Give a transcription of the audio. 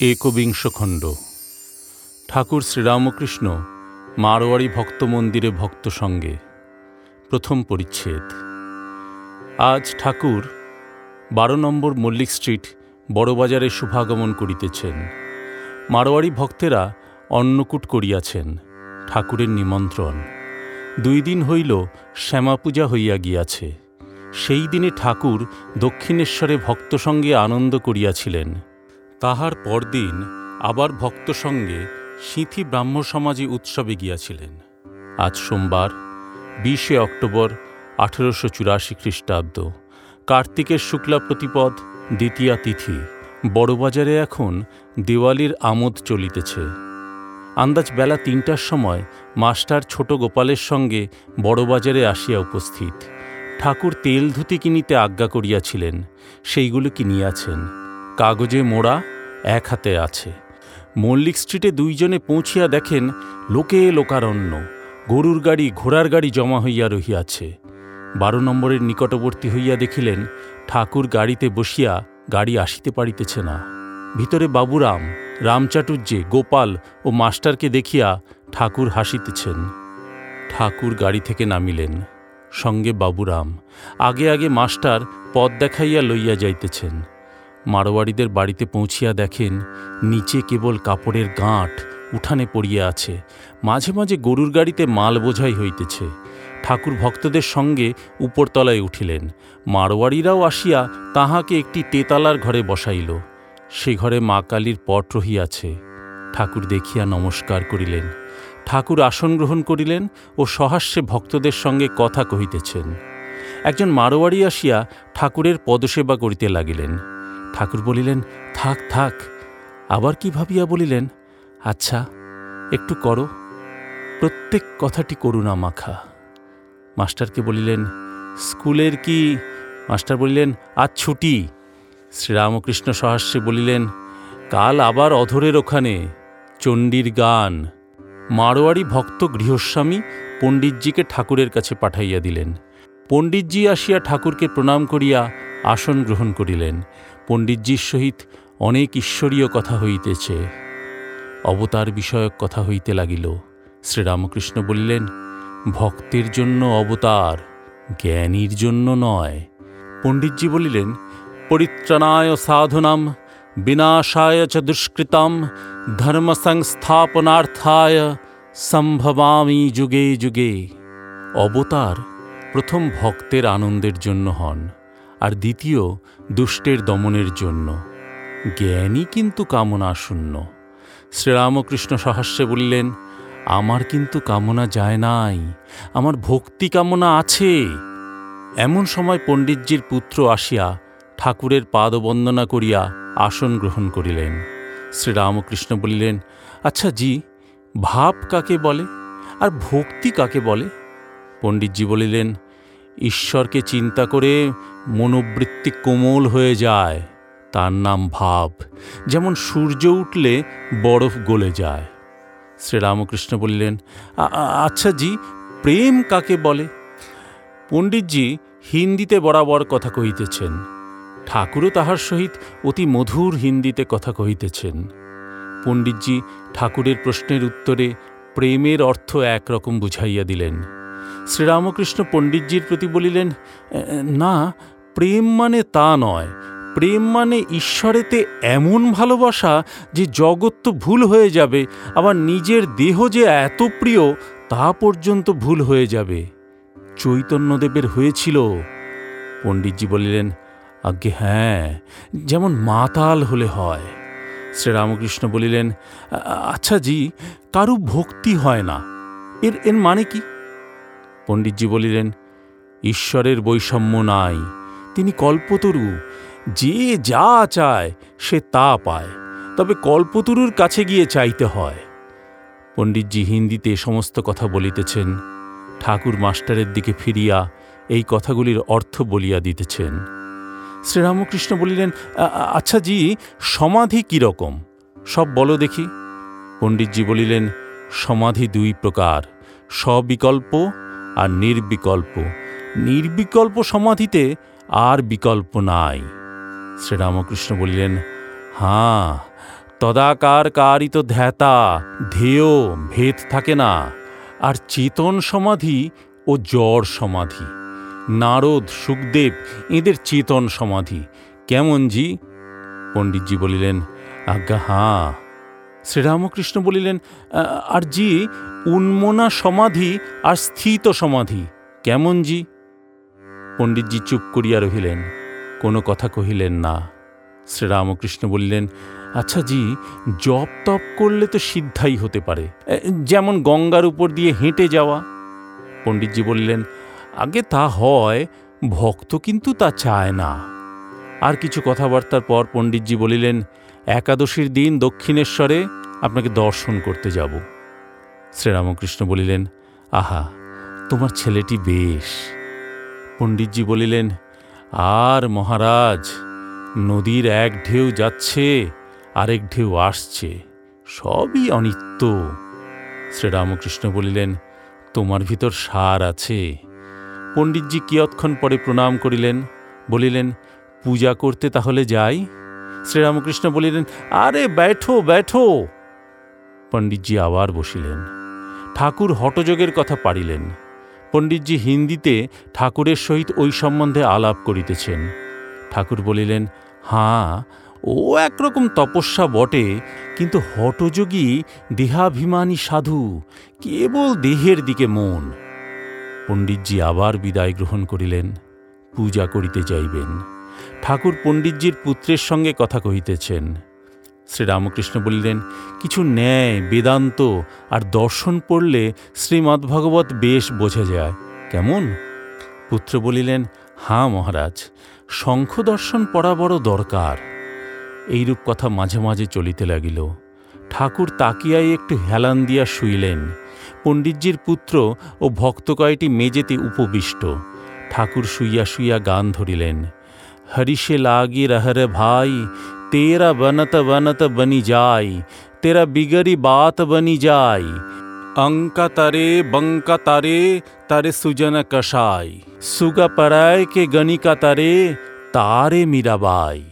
একবিংশ খণ্ড ঠাকুর শ্রীরামকৃষ্ণ মারোয়ারি ভক্ত মন্দিরে ভক্ত সঙ্গে। প্রথম পরিচ্ছেদ। আজ ঠাকুর বারো নম্বর মল্লিক স্ট্রিট, বড়বাজারে শুভাগমন করিতেছেন। মারোয়ারি ভক্তেরা অন্নকূট করিয়াছেন, ঠাকুরের নিমন্ত্রণ। দুই দিন হইল শ্যামাপূজা হইয়া গিয়াছে। সেই দিনে ঠাকুর দক্ষিণেশ্বরে ভক্ত সঙ্গে আনন্দ করিয়াছিলেন। তাহার পরদিন আবার ভক্ত সঙ্গে সিঁথি ব্রাহ্ম সমাজে উৎসবে গিয়াছিলেন। আজ সোমবার, বিশে অক্টোবর, আঠেরোশো চুরাশি খ্রিস্টাব্দ। কার্তিকের শুক্লা প্রতিপদ, দ্বিতীয়া তিথি। বড়বাজারে এখন দেওয়ালির আমোদ চলিতেছে। আন্দাজ বেলা তিনটার সময় মাস্টার ছোট গোপালের সঙ্গে বড়বাজারে আসিয়া উপস্থিত। ঠাকুর তেল ধুতি কিনিতে আজ্ঞা করিয়াছিলেন, সেইগুলো কিনিয়াছেন। কাগজে মোড়া এক হাতে আছে। মল্লিক স্ট্রিটে দুইজনে পৌঁছিয়া দেখেন লোকে লোকারণ্য। গরুর গাড়ি, ঘোড়ার গাড়ি জমা হইয়া রহিয়াছে। বারো নম্বরের নিকটবর্তী হইয়া দেখিলেন ঠাকুর গাড়িতে বসিয়া গাড়ি আসিতে পারিতেছে না। ভিতরে বাবুরাম রামচাটুর্যে গোপাল ও মাস্টারকে দেখিয়া ঠাকুর হাসিতেছেন। ঠাকুর গাড়ি থেকে নামিলেন। সঙ্গে বাবুরাম, আগে আগে মাস্টার পথ দেখাইয়া লইয়া যাইতেছেন। মারোয়াড়িদের বাড়িতে পৌঁছিয়া দেখেন, নিচে কেবল কাপড়ের গাঁট উঠানে পড়িয়া আছে। মাঝে মাঝে গরুর গাড়িতে মাল বোঝাই হইতেছে। ঠাকুর ভক্তদের সঙ্গে উপরতলায় উঠিলেন। মারোয়াড়িরাও আসিয়া তাহাকে একটি তেতালার ঘরে বসাইল। সে ঘরে মা কালীর পট রহিয়াছে। ঠাকুর দেখিয়া নমস্কার করিলেন। ঠাকুর আসন গ্রহণ করিলেন ও সহাস্যে ভক্তদের সঙ্গে কথা কহিতেছেন। একজন মারোয়াড়ি আসিয়া ঠাকুরের পদসেবা করিতে লাগিলেন। ঠাকুর বলিলেন, থাক থাক। আবার কি ভাবিয়া বলিলেন আচ্ছা একটু করো। প্রত্যেক কথাটি করুণা মাখা। মাস্টারকে বলিলেন, স্কুলের কি? মাস্টার বলিলেন, আজ ছুটি। শ্রীরামকৃষ্ণ সহাস্যে বলিলেন, কাল আবার অধরের ওখানে, চণ্ডীর গান। মারোয়ারি ভক্ত গৃহস্বামী পণ্ডিতজিকে ঠাকুরের কাছে পাঠাইয়া দিলেন। পণ্ডিতজি আসিয়া ঠাকুরকে প্রণাম করিয়া আসন গ্রহণ করিলেন। পণ্ডিতজির সহিত অনেক ঈশ্বরীয় কথা হইতেছে। অবতার বিষয়ক কথা হইতে লাগিল। শ্রীরামকৃষ্ণ বলিলেন, ভক্তের জন্য অবতার জ্ঞানীর জন্য নয়। পণ্ডিতজি বলিলেন, পরিত্রাণায় সাধনাম, বিনাশায় চ দুষ্কৃতাম ধর্ম সংস্থাপনার্থায় সম্ভবামি যুগে যুগে। অবতার প্রথম ভক্তের আনন্দের জন্য হন। আর দ্বিতীয়, দুষ্টের দমনের জন্য। জ্ঞানী কিন্তু কামনা শূন্য। শ্রীরামকৃষ্ণ সহাস্যে বললেন, আমার কিন্তু কামনা যায় নাই, আমার ভক্তি কামনা আছে। এমন সময় পণ্ডিতজির পুত্র আসিয়া ঠাকুরের পাদবন্দনা করিয়া আসন গ্রহণ করিলেন। শ্রীরামকৃষ্ণ বলিলেন আচ্ছা জি, ভাব কাকে বলে? আর ভক্তি কাকে বলে? পণ্ডিতজি বলিলেন ঈশ্বরকে চিন্তা করে মনোবৃত্তি কোমল হয়ে যায়, তার নাম ভাব। যেমন সূর্য উঠলে বরফ গলে যায়। শ্রীরামকৃষ্ণ বললেন আচ্ছা জি, প্রেম কাকে বলে? পণ্ডিতজি হিন্দিতে বরাবর কথা কহিতেছেন। ঠাকুরও তাহার সহিত অতি মধুর হিন্দিতে কথা কহিতেছেন। পণ্ডিতজি ঠাকুরের প্রশ্নের উত্তরে প্রেমের অর্থ একরকম বুঝাইয়া দিলেন। শ্রীরামকৃষ্ণ পণ্ডিতজির প্রতি বলিলেন না, প্রেম মানে তা নয়। প্রেম মানে ঈশ্বরেতে এমন ভালোবাসা যে জগৎ তো ভুল হয়ে যাবে, আবার নিজের দেহ যে এত প্রিয়, তা পর্যন্ত ভুল হয়ে যাবে। চৈতন্যদেবের হয়েছিল। পণ্ডিতজি বলিলেন, আজ্ঞে হ্যাঁ যেমন মাতাল হলে হয়। শ্রীরামকৃষ্ণ বলিলেন আচ্ছা জি, কারু ভক্তি হয় না। এর এর মানে কি? পণ্ডিতজি বলিলেন, ঈশ্বরের বৈষম্য নাই। তিনি কল্পতরু। যে যা চায়, সে তা পায়। তবে কল্পতরুর কাছে গিয়ে চাইতে হয়। পণ্ডিতজি হিন্দিতে সমস্ত কথা বলিতেছেন। ঠাকুর মাস্টারের দিকে ফিরিয়া এই কথাগুলির অর্থ বলিয়া দিতেছেন। শ্রীরামকৃষ্ণ বলিলেন আচ্ছা জি, সমাধি কীরকম সব বলো দেখি। পণ্ডিতজি বলিলেন, সমাধি দুই প্রকার। সবিকল্প আর নির্বিকল্প। নির্বিকল্প সমাধিতে আর বিকল্প নাই। শ্রীরামকৃষ্ণ বলিলেন, হাঁ তদাকার কারিত ধ্যাতা ধেয় ভেদ থাকে না। আর চেতন সমাধি ও জড় সমাধি, নারদ, সুখদেব, এদের চেতন সমাধি, কেমন জি? পণ্ডিতজি বলিলেন, আজ্ঞা, হাঁ শ্রীরামকৃষ্ণ বলিলেন আর জি, উন্মনা সমাধি আর স্থিত সমাধি, কেমন জি? পণ্ডিতজি চুপ করিয়া রহিলেন, কোনো কথা কহিলেন না। শ্রীরামকৃষ্ণ বললেন আচ্ছা জি, জপ তপ করলে তো সিদ্ধাই হতে পারে যেমন গঙ্গার উপর দিয়ে হেঁটে যাওয়া। পণ্ডিতজি বললেন, আগে তা হয়, ভক্ত কিন্তু তা চায় না। আর কিছু কথাবার্তার পর পণ্ডিতজি বলিলেন একাদশীর দিন দক্ষিণেশ্বরে আপনাকে দর্শন করতে যাব। শ্রীরামকৃষ্ণ বলিলেন, আহা, তোমার ছেলেটি বেশ। পণ্ডিতজি বলিলেন, আর মহারাজ, নদীর এক ঢেউ যাচ্ছে, আরেক ঢেউ আসছে, সবই অনিত্য। শ্রীরামকৃষ্ণ বলিলেন, তোমার ভিতর সার আছে। পণ্ডিতজি কিয়ৎক্ষণ পরে প্রণাম করিলেন, বলিলেন, পূজা করতে তাহলে যাই। শ্রীরামকৃষ্ণ বলিলেন, আরে ব্যাঠো ব্যাঠো। পণ্ডিতজি আবার বসিলেন। ঠাকুর হটযোগের কথা পারিলেন। পণ্ডিতজি হিন্দিতে ঠাকুরের সহিত ওই সম্বন্ধে আলাপ করিতেছেন। ঠাকুর বলিলেন, হাঁ, ও একরকম তপস্যা বটে, কিন্তু হটযোগী দেহাভিমানী সাধু, কেবল দেহের দিকে মন। পণ্ডিতজি আবার বিদায় গ্রহণ করিলেন। পূজা করিতে যাইবেন। ঠাকুর পণ্ডিতজির পুত্রের সঙ্গে কথা কহিতেছেন। শ্রীরামকৃষ্ণ বলিলেন, কিছু ন্যায়, বেদান্ত আর দর্শন পড়লে শ্রীমদ্ভগবত বেশ বোঝা যায়। কেমন? পুত্র বলিলেন, হাঁ মহারাজ, শঙ্খ দর্শন পড়া বড় দরকার। এইরূপ কথা মাঝে মাঝে চলিতে লাগিল। ঠাকুর তাকিয়ায় একটু হেলান দিয়া শুইলেন। পণ্ডিতজির পুত্র ও ভক্ত কয়টি মেজেতে উপবিষ্ট। ঠাকুর শুইয়া শুইয়া গান ধরিলেন। हरिश लागी रहर भाई, तेरा बनत बनत बनी जाई, तेरा बिगरी बात बनी जाई। अंक तरे, बंक तरे तरे सुजन कषाई। सुग पराय के गणिका तरे, तारे मीरा बाई।